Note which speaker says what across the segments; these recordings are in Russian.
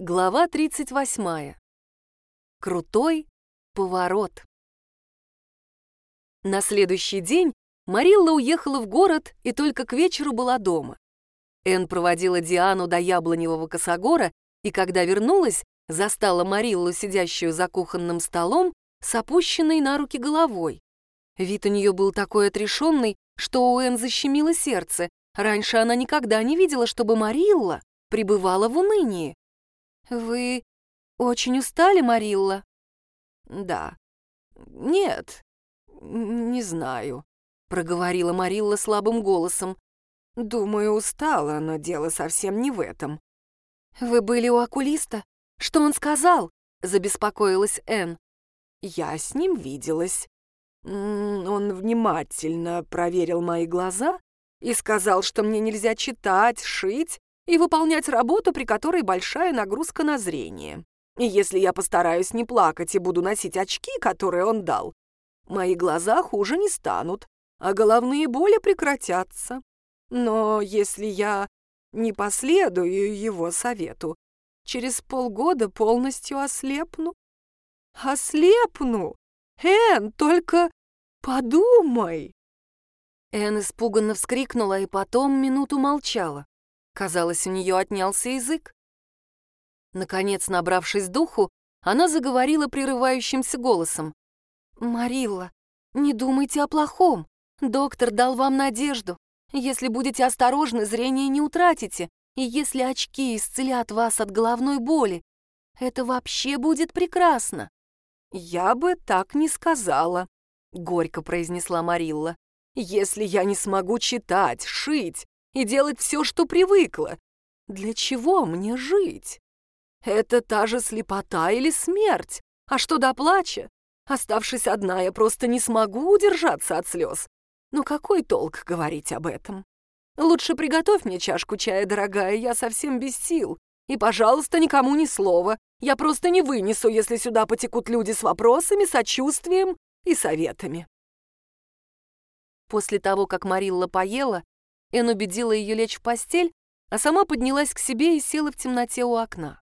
Speaker 1: Глава 38. Крутой поворот. На следующий день Марилла уехала в город и только к вечеру была дома. Энн проводила Диану до яблоневого косогора и, когда вернулась, застала Мариллу, сидящую за кухонным столом, с опущенной на руки головой. Вид у нее был такой отрешенный, что у Энн защемило сердце. Раньше она никогда не видела, чтобы Марилла пребывала в унынии. «Вы очень устали, Марилла?»
Speaker 2: «Да». «Нет, не знаю», — проговорила Марилла слабым голосом. «Думаю, устала, но дело совсем не в этом».
Speaker 1: «Вы были у окулиста? Что он сказал?» — забеспокоилась Энн.
Speaker 2: «Я с ним виделась. Он внимательно проверил мои глаза и сказал, что мне нельзя читать, шить и выполнять работу, при которой большая нагрузка на зрение. И если я постараюсь не плакать и буду носить очки, которые он дал, мои глаза хуже не станут, а головные боли прекратятся. Но если я не последую его совету, через полгода полностью ослепну. Ослепну! Эн, только подумай!»
Speaker 1: Эн испуганно вскрикнула и потом минуту молчала. Казалось, у нее отнялся язык. Наконец, набравшись духу, она заговорила прерывающимся голосом. «Марилла, не думайте о плохом. Доктор дал вам надежду. Если будете осторожны, зрение не утратите. И если очки исцелят вас от головной боли, это вообще будет прекрасно».
Speaker 2: «Я бы так не сказала», — горько произнесла Марилла. «Если я не смогу читать, шить, и делать все, что привыкла. Для чего мне жить? Это та же слепота или смерть. А что до плача? Оставшись одна, я просто не смогу удержаться от слез. Но какой толк говорить об этом? Лучше приготовь мне чашку чая, дорогая, я совсем без сил. И, пожалуйста, никому ни слова. Я просто не вынесу, если сюда потекут люди с вопросами, сочувствием и советами.
Speaker 1: После того, как Марилла поела, Эн убедила ее лечь в постель, а сама поднялась к себе и села в темноте у окна.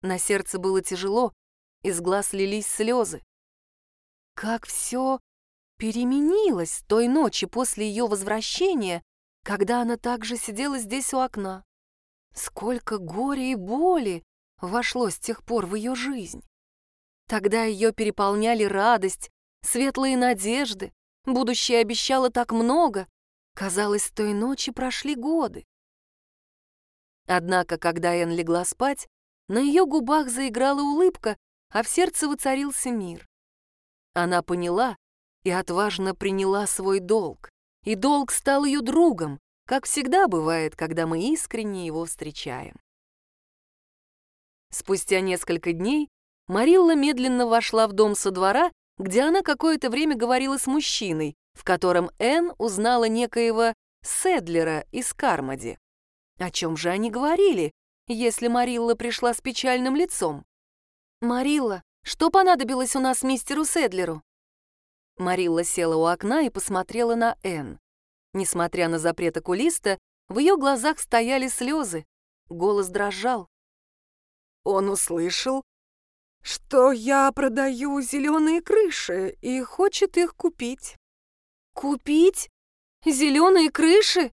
Speaker 1: На сердце было тяжело, из глаз лились слезы. Как все переменилось той ночи после ее возвращения, когда она также сидела здесь у окна. Сколько горя и боли вошло с тех пор в ее жизнь. Тогда ее переполняли радость, светлые надежды, будущее обещало так много, Казалось, той ночи прошли годы. Однако, когда Энн легла спать, на ее губах заиграла улыбка, а в сердце воцарился мир. Она поняла и отважно приняла свой долг, и долг стал ее другом, как всегда бывает, когда мы искренне его встречаем. Спустя несколько дней Марилла медленно вошла в дом со двора, где она какое-то время говорила с мужчиной, в котором Энн узнала некоего Седлера из Кармоди. О чем же они говорили, если Марилла пришла с печальным лицом? «Марилла, что понадобилось у нас мистеру Седлеру?» Марилла села у окна и посмотрела на Энн. Несмотря на запрет окулиста, в ее глазах стояли слезы, голос дрожал.
Speaker 2: Он услышал, что я продаю зеленые крыши и хочет их купить.
Speaker 1: «Купить? Зеленые крыши?»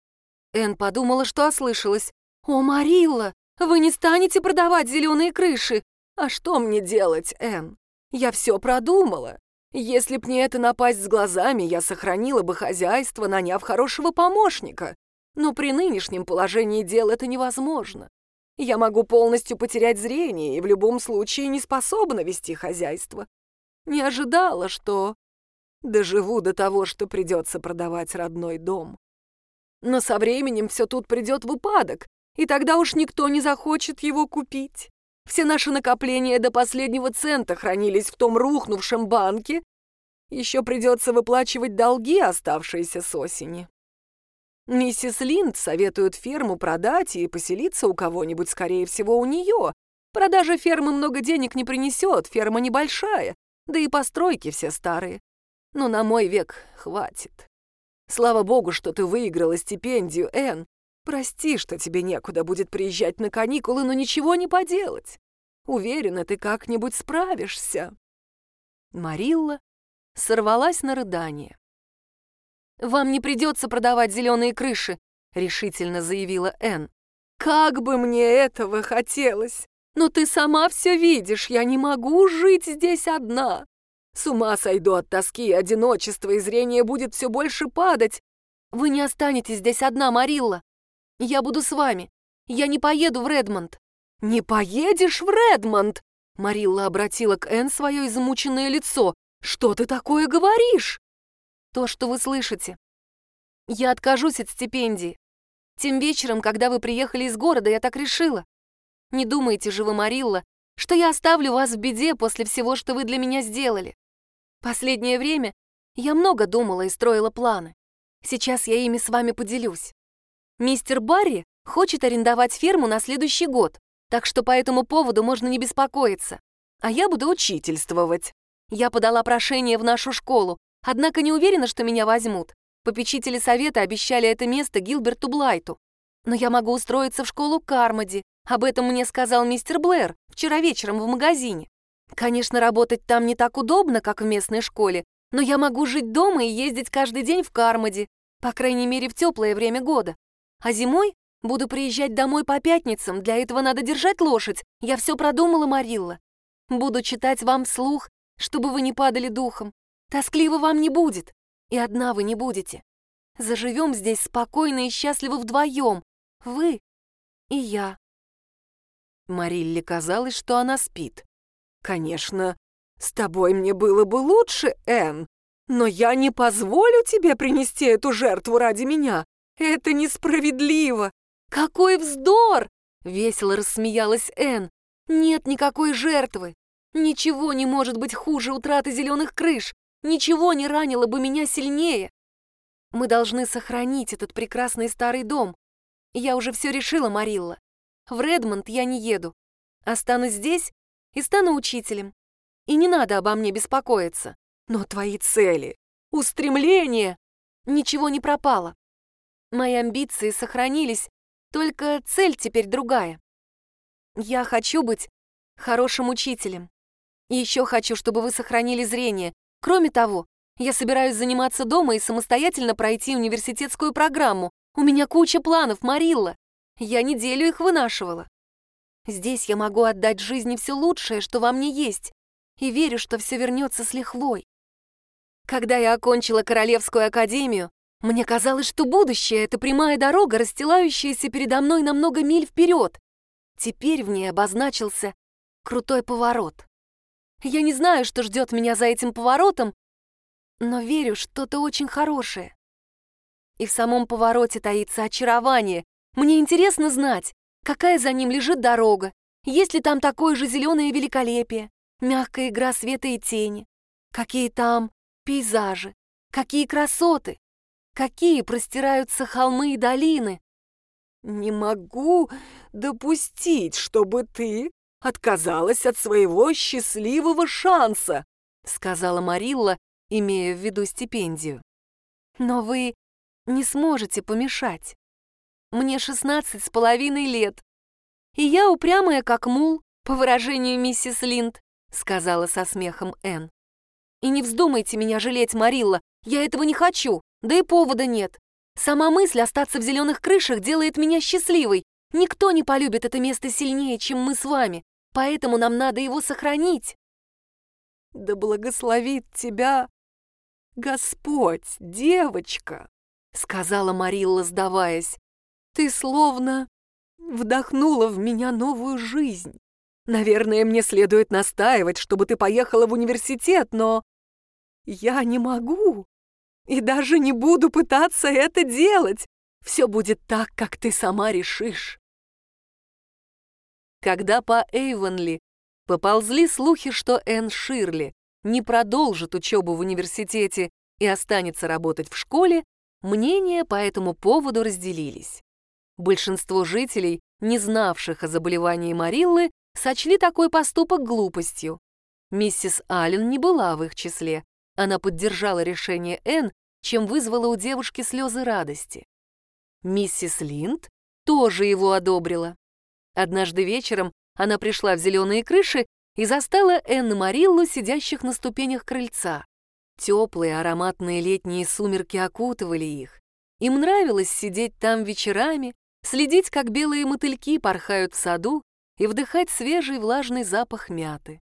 Speaker 1: Эн подумала, что ослышалась. «О, Марилла, вы не станете продавать зеленые крыши!»
Speaker 2: «А что мне делать, Эн? Я все продумала. Если б не это напасть с глазами, я сохранила бы хозяйство, наняв хорошего помощника. Но при нынешнем положении дел это невозможно. Я могу полностью потерять зрение и в любом случае не способна вести хозяйство. Не ожидала, что Доживу до того, что придется продавать родной дом. Но со временем все тут придет в упадок, и тогда уж никто не захочет его купить. Все наши накопления до последнего цента хранились в том рухнувшем банке. Еще придется выплачивать долги, оставшиеся с осени. Миссис Линд советует ферму продать и поселиться у кого-нибудь, скорее всего, у нее. Продажа фермы много денег не принесет, ферма небольшая, да и постройки все старые но на мой век хватит. Слава богу, что ты выиграла стипендию, Энн. Прости, что тебе некуда будет приезжать на каникулы, но ничего не поделать. Уверена, ты как-нибудь справишься».
Speaker 1: Марилла сорвалась на рыдание. «Вам не придется продавать зеленые крыши», — решительно заявила Энн.
Speaker 2: «Как бы мне этого хотелось! Но ты сама все видишь, я не могу жить здесь одна. С ума сойду от тоски и одиночества, и зрение будет все больше падать.
Speaker 1: Вы не останетесь здесь одна, Марилла. Я буду с вами. Я не поеду в Редмонд».
Speaker 2: «Не поедешь в Редмонд?» Марилла обратила к Энн свое измученное лицо. «Что ты такое говоришь?»
Speaker 1: «То, что вы слышите. Я откажусь от стипендии. Тем вечером, когда вы приехали из города, я так решила. Не думайте же вы, Марилла, что я оставлю вас в беде после всего, что вы для меня сделали. Последнее время я много думала и строила планы. Сейчас я ими с вами поделюсь. Мистер Барри хочет арендовать ферму на следующий год, так что по этому поводу можно не беспокоиться. А я буду учительствовать. Я подала прошение в нашу школу, однако не уверена, что меня возьмут. Попечители совета обещали это место Гилберту Блайту. Но я могу устроиться в школу Кармоди. Об этом мне сказал мистер Блэр вчера вечером в магазине. Конечно, работать там не так удобно, как в местной школе, но я могу жить дома и ездить каждый день в Кармоди, по крайней мере, в теплое время года. А зимой буду приезжать домой по пятницам, для этого надо держать лошадь. Я все продумала, Марилла. Буду читать вам вслух, чтобы вы не падали духом. Тоскливо вам не будет, и одна вы не будете. Заживем здесь спокойно и счастливо вдвоем, вы и я.
Speaker 2: Марилле казалось, что она спит. «Конечно, с тобой мне было бы лучше, Энн, но я не позволю тебе принести эту жертву ради меня. Это несправедливо!»
Speaker 1: «Какой вздор!» — весело рассмеялась Энн. «Нет никакой жертвы. Ничего не может быть хуже утраты зеленых крыш. Ничего не ранило бы меня сильнее. Мы должны сохранить этот прекрасный старый дом. Я уже все решила, Марилла. В Редмонд я не еду. Останусь здесь и стану учителем. И не надо обо мне беспокоиться.
Speaker 2: Но твои цели, устремления...
Speaker 1: Ничего не пропало. Мои амбиции сохранились, только цель теперь другая. Я хочу быть хорошим учителем. И еще хочу, чтобы вы сохранили зрение. Кроме того, я собираюсь заниматься дома и самостоятельно пройти университетскую программу. У меня куча планов, Марилла. Я неделю их вынашивала. Здесь я могу отдать жизни все лучшее, что во мне есть, и верю, что все вернется с лихвой. Когда я окончила Королевскую академию, мне казалось, что будущее — это прямая дорога, расстилающаяся передо мной на много миль вперед. Теперь в ней обозначился крутой поворот. Я не знаю, что ждет меня за этим поворотом, но верю, что-то очень хорошее. И в самом повороте таится очарование, мне интересно знать, какая за ним лежит дорога, есть ли там такое же зеленое великолепие, мягкая игра света и тени, какие там пейзажи, какие красоты, какие простираются холмы и долины.
Speaker 2: Не могу допустить, чтобы ты отказалась от своего счастливого шанса, сказала Марилла, имея в виду стипендию.
Speaker 1: Но вы не сможете помешать. Мне шестнадцать с половиной лет. И я упрямая, как мул, по выражению миссис Линд, сказала со смехом Энн. И не вздумайте меня жалеть, Марилла, я этого не хочу, да и повода нет. Сама мысль остаться в зеленых крышах делает меня счастливой. Никто не полюбит это место сильнее, чем мы с вами, поэтому нам надо его сохранить.
Speaker 2: Да благословит тебя Господь, девочка, сказала Марилла, сдаваясь. Ты словно вдохнула в меня новую жизнь. Наверное, мне следует настаивать, чтобы ты поехала в университет, но я не могу и даже не буду пытаться это делать. Все будет так, как ты сама решишь. Когда по Эйвонли поползли слухи, что Энн Ширли не продолжит учебу в университете и останется работать в школе, мнения по этому поводу разделились. Большинство жителей, не знавших о заболевании Мариллы, сочли такой поступок глупостью. Миссис Аллен не была в их числе. Она поддержала решение Энн, чем вызвала у девушки слезы радости. Миссис Линд
Speaker 1: тоже его одобрила. Однажды вечером она пришла в зеленые крыши и застала Энн и Мариллу, сидящих на ступенях крыльца. Теплые ароматные летние сумерки окутывали их. Им нравилось сидеть там вечерами, следить, как белые мотыльки порхают в саду и вдыхать свежий влажный запах мяты.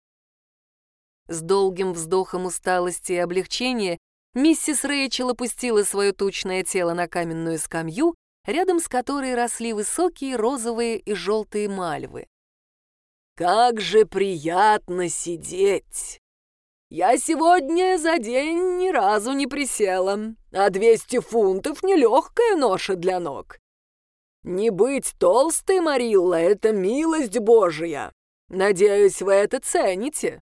Speaker 1: С долгим вздохом усталости и облегчения миссис Рэйчел опустила свое тучное тело на каменную скамью, рядом с которой росли высокие розовые и желтые мальвы.
Speaker 2: «Как же приятно сидеть! Я сегодня за день ни разу не присела, а 200 фунтов — нелегкая ноша для ног. Не быть толстой, Марилла, — это милость Божия. Надеюсь, вы это цените.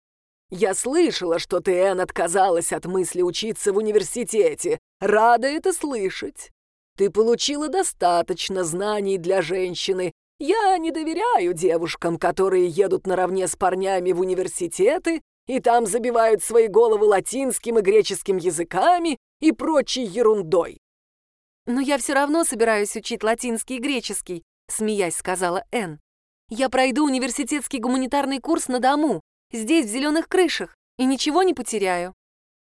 Speaker 2: Я слышала, что ты, Энн, отказалась от мысли учиться в университете. Рада это слышать. Ты получила достаточно знаний для женщины. Я не доверяю девушкам, которые едут наравне с парнями в университеты и там забивают свои головы латинским и греческим языками и прочей ерундой.
Speaker 1: «Но я все равно собираюсь учить латинский и греческий», — смеясь сказала Энн. «Я пройду университетский гуманитарный курс на дому, здесь, в зеленых крышах, и ничего не потеряю».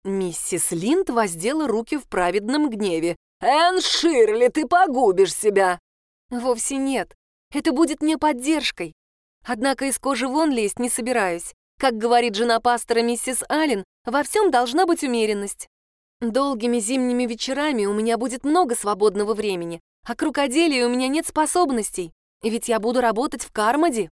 Speaker 1: Миссис Линд воздела руки в праведном гневе.
Speaker 2: «Энн Ширли, ты погубишь себя!»
Speaker 1: «Вовсе нет. Это будет мне поддержкой. Однако из кожи вон лезть не собираюсь. Как говорит жена пастора миссис Аллен, во всем должна быть умеренность. Долгими зимними вечерами у меня будет много свободного времени, а к рукоделию у меня нет способностей, ведь я буду работать в Кармоде.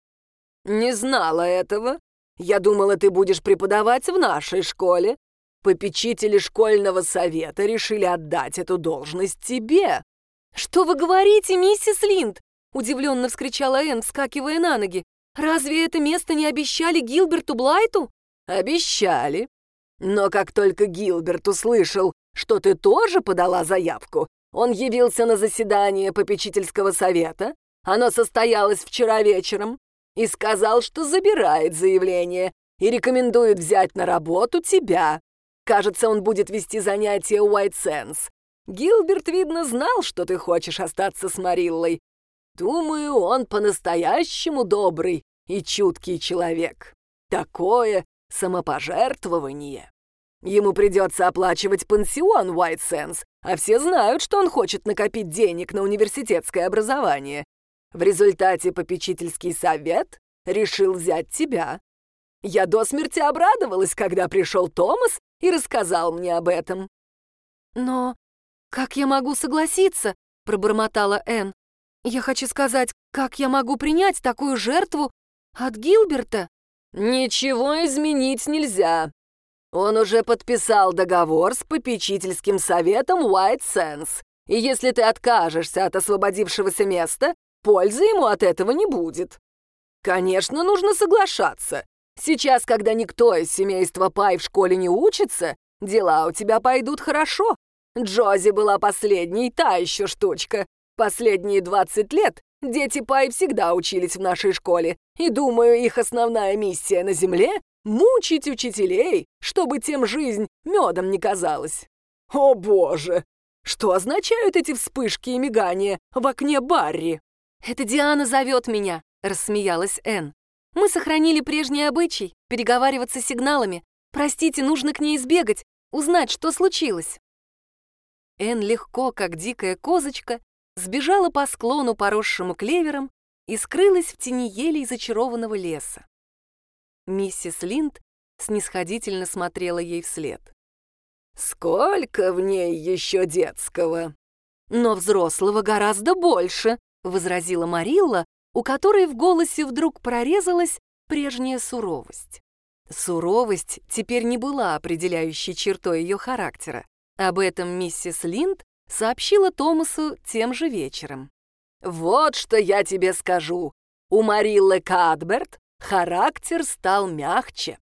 Speaker 2: Не знала этого. Я думала, ты будешь преподавать в нашей школе. Попечители школьного совета решили отдать эту должность тебе.
Speaker 1: Что вы говорите, миссис Линд? Удивленно вскричала Энн, вскакивая на ноги. Разве это место не обещали Гилберту Блайту?
Speaker 2: Обещали. Но как только Гилберт услышал, что ты тоже подала заявку, он явился на заседание попечительского совета, оно состоялось вчера вечером, и сказал, что забирает заявление и рекомендует взять на работу тебя. Кажется, он будет вести занятия White Sands. Гилберт, видно, знал, что ты хочешь остаться с Мариллой. Думаю, он по-настоящему добрый и чуткий человек. Такое самопожертвование. Ему придется оплачивать пансион White а все знают, что он хочет накопить денег на университетское образование. В результате попечительский совет решил взять тебя. Я до смерти обрадовалась, когда пришел Томас и рассказал мне об этом.
Speaker 1: «Но как я могу согласиться?» — пробормотала Энн. «Я хочу сказать, как я могу принять такую жертву от Гилберта?»
Speaker 2: «Ничего изменить нельзя. Он уже подписал договор с попечительским советом White Sands, и если ты откажешься от освободившегося места, пользы ему от этого не будет. Конечно, нужно соглашаться. Сейчас, когда никто из семейства Пай в школе не учится, дела у тебя пойдут хорошо. Джози была последней, та еще штучка. Последние 20 лет дети Пай всегда учились в нашей школе, и, думаю, их основная миссия на Земле — мучить учителей, чтобы тем жизнь медом не казалась. О боже! Что означают эти вспышки и мигания в окне Барри?
Speaker 1: «Это Диана зовет меня», — рассмеялась Энн. «Мы сохранили прежний обычай — переговариваться сигналами. Простите, нужно к ней сбегать, узнать, что случилось». Энн легко, как дикая козочка, сбежала по склону, поросшему клевером, и скрылась в тени елей зачарованного леса. Миссис Линд снисходительно смотрела ей вслед.
Speaker 2: «Сколько в ней еще детского?»
Speaker 1: «Но взрослого гораздо больше», — возразила Марилла, у которой в голосе вдруг прорезалась прежняя суровость. Суровость теперь не была определяющей чертой ее характера. Об этом миссис Линд сообщила Томасу тем же вечером.
Speaker 2: «Вот что я тебе скажу. У Мариллы Кадберт характер стал мягче».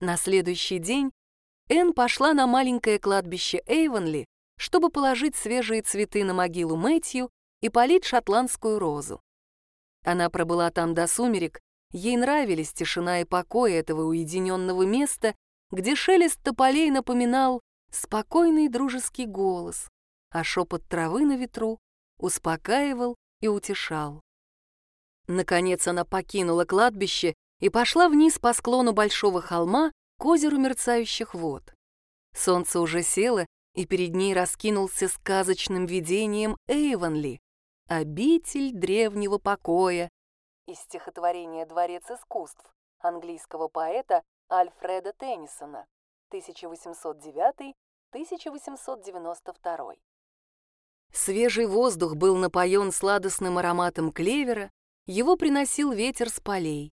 Speaker 1: На следующий день Энн пошла на маленькое кладбище Эйвонли чтобы положить свежие цветы на могилу Мэтью и полить шотландскую розу. Она пробыла там до сумерек, ей нравились тишина и покой этого уединенного места, где шелест тополей напоминал спокойный дружеский голос, а шепот травы на ветру успокаивал и утешал. Наконец она покинула кладбище и пошла вниз по склону большого холма к озеру мерцающих вод. Солнце уже село, и перед ней раскинулся сказочным видением Эйвонли, обитель древнего покоя, из стихотворения «Дворец искусств» английского поэта Альфреда Теннисона 1809-1892. Свежий воздух был напоен сладостным ароматом клевера, его приносил ветер с полей.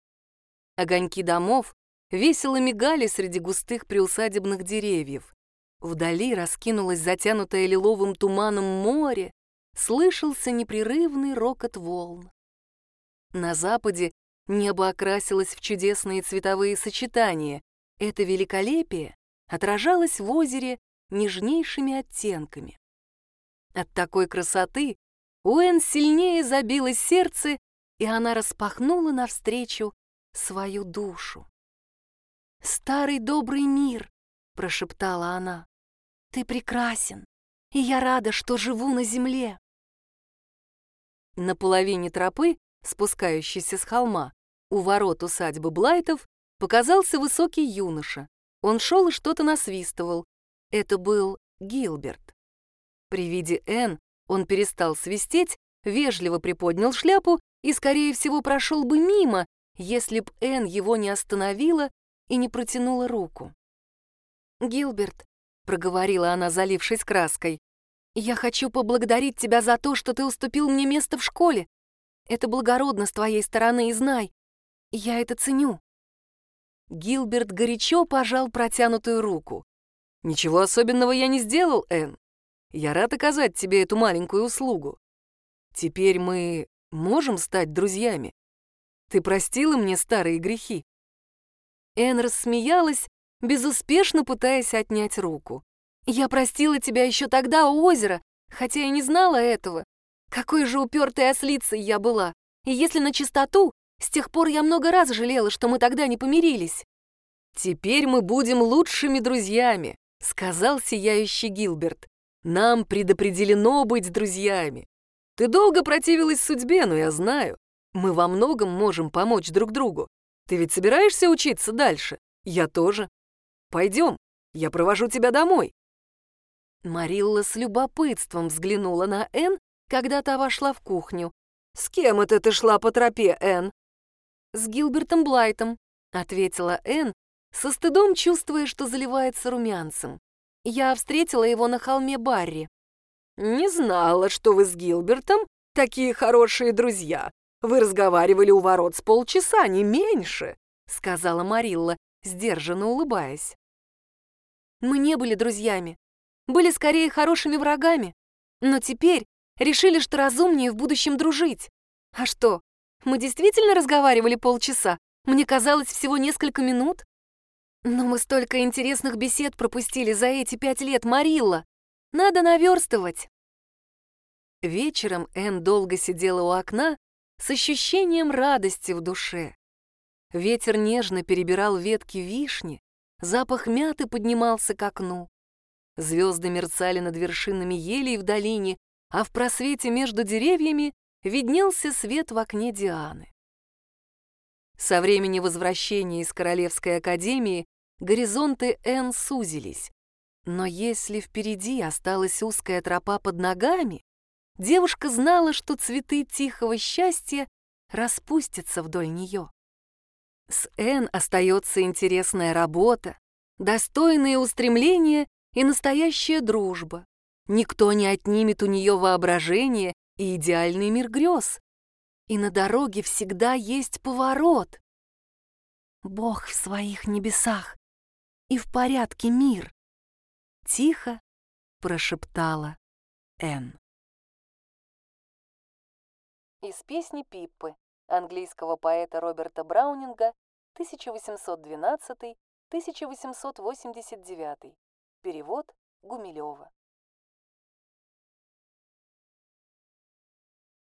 Speaker 1: Огоньки домов весело мигали среди густых приусадебных деревьев. Вдали раскинулось затянутое лиловым туманом море, слышался непрерывный рокот волн. На западе небо окрасилось в чудесные цветовые сочетания. Это великолепие отражалось в озере нежнейшими оттенками. От такой красоты у Энн сильнее забилось сердце, и она распахнула навстречу свою душу. «Старый добрый мир», — прошептала она, — «ты прекрасен, и я рада, что живу на земле». На половине тропы спускающийся с холма, у ворот усадьбы Блайтов, показался высокий юноша. Он шел и что-то насвистывал. Это был Гилберт. При виде Энн он перестал свистеть, вежливо приподнял шляпу и, скорее всего, прошел бы мимо, если б Энн его не остановила и не протянула руку. «Гилберт», — проговорила она, залившись краской, — «я хочу поблагодарить тебя за то, что ты уступил мне место в школе. Это благородно с твоей стороны, и знай, я это ценю». Гилберт горячо пожал протянутую руку. «Ничего особенного я не сделал, Энн. Я рад оказать тебе эту маленькую услугу. Теперь мы можем стать друзьями. Ты простила мне старые грехи?» Энн рассмеялась, безуспешно пытаясь отнять руку. «Я простила тебя еще тогда у озера, хотя и не знала этого. Какой же упертой ослицей я была! И если на чистоту, с тех пор я много раз жалела, что мы тогда не помирились. «Теперь мы будем лучшими друзьями», — сказал сияющий Гилберт. «Нам предопределено быть друзьями. Ты долго противилась судьбе, но я знаю. Мы во многом можем помочь друг другу. Ты ведь собираешься учиться дальше? Я тоже. Пойдем, я провожу тебя домой». Марилла с любопытством взглянула на Энн когда та вошла в кухню. «С кем это ты шла по тропе, Энн?» «С Гилбертом Блайтом», — ответила Энн, со стыдом чувствуя, что заливается румянцем. «Я встретила его на холме Барри». «Не знала, что вы с Гилбертом такие хорошие друзья. Вы разговаривали у ворот с полчаса, не меньше», — сказала Марилла, сдержанно улыбаясь. «Мы не были друзьями, были скорее хорошими врагами, но теперь Решили, что разумнее в будущем дружить. А что, мы действительно разговаривали полчаса? Мне казалось, всего несколько минут. Но мы столько интересных бесед пропустили за эти пять лет, Марилла. Надо наверстывать. Вечером Энн долго сидела у окна с ощущением радости в душе. Ветер нежно перебирал ветки вишни, запах мяты поднимался к окну. Звезды мерцали над вершинами елей в долине, а в просвете между деревьями виднелся свет в окне Дианы. Со времени возвращения из Королевской академии горизонты Н сузились. Но если впереди осталась узкая тропа под ногами, девушка знала, что цветы тихого счастья распустятся вдоль нее. С Н остается интересная работа, достойные устремления и настоящая дружба. Никто не отнимет у нее воображение и идеальный мир грез. И на дороге всегда есть поворот. Бог в своих небесах, и в порядке мир. Тихо прошептала Энн. Из песни Пиппы английского поэта Роберта Браунинга 1812-1889. Перевод Гумилева.